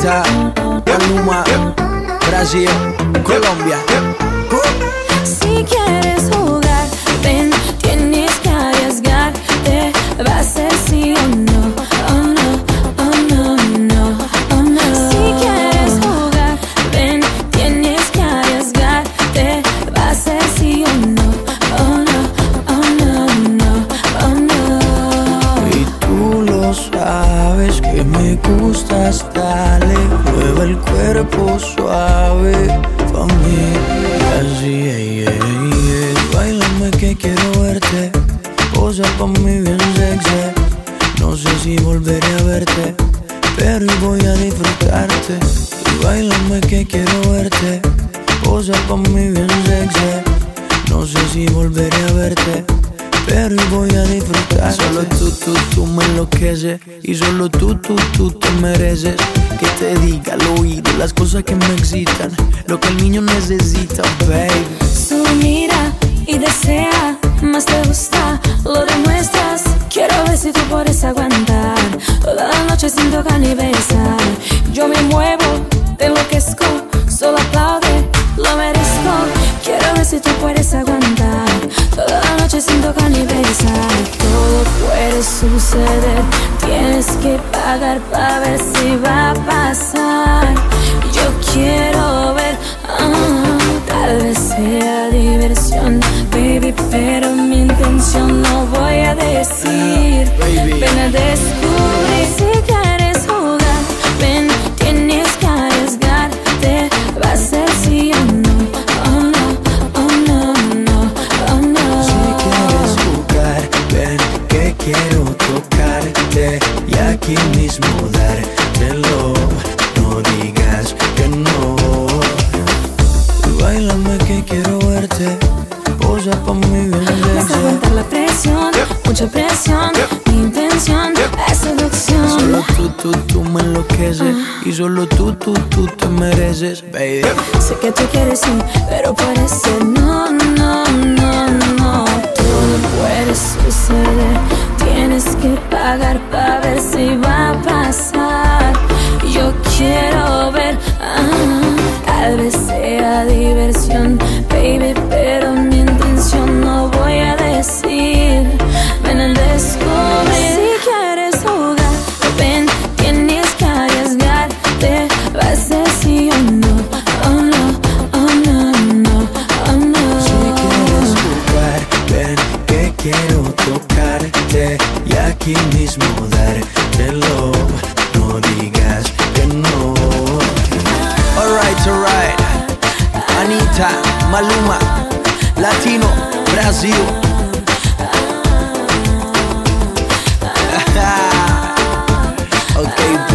Anita, Maluma, Brasil, Colombia. Me gustas, dale, mueve el cuerpo suave pa' mí. Así, ey. Bailame que quiero verte, posa pa' mí bien sexy. No sé si volveré a verte, pero voy a disfrutarte. Y bailame que quiero verte, posa pa' mí bien sexy. No sé si volveré a verte. Pero hoy voy a disfrutar. Solo tú, tú, tú me enloqueces. Y solo tú, tú, tú te mereces. Que te diga al oído las cosas que me excitan. Lo que el niño necesita, baby. Solo mira y desea, más te gusta, lo demuestras. Quiero ver si tú puedes aguantar toda la noche sin tocar ni besar. Yo me muevo, te enloquezco, solo aplaude, lo merezco. Quiero ver si tú puedes aguantar toda la noche sin tocar ni pagar para ver si va a pasar. Yo quiero ver, ah, tal vez sea diversión, baby, pero mi intención no voy a decir. Ven a descubrir si quieres jugar, ven, tienes que arriesgarte, va a ser sí o no, oh no, oh no, no, oh no. Si quieres jugar, ven que quiero presión, mucha presión, mi intención es seducción. Solo tú, tú, tú me enloqueces Y solo tú, tú, tú te mereces, baby Sé que tú quieres sí, pero ser no, no, no, no. Todo puede suceder. Tienes que pagar para ver si va a pasar. Yo quiero ver, ah, tal vez sea diversión, baby, quiero tocarte Y aquí mismo dártelo. No digas que no. Alright, alright Anita, Maluma Latino, Brasil. Ok,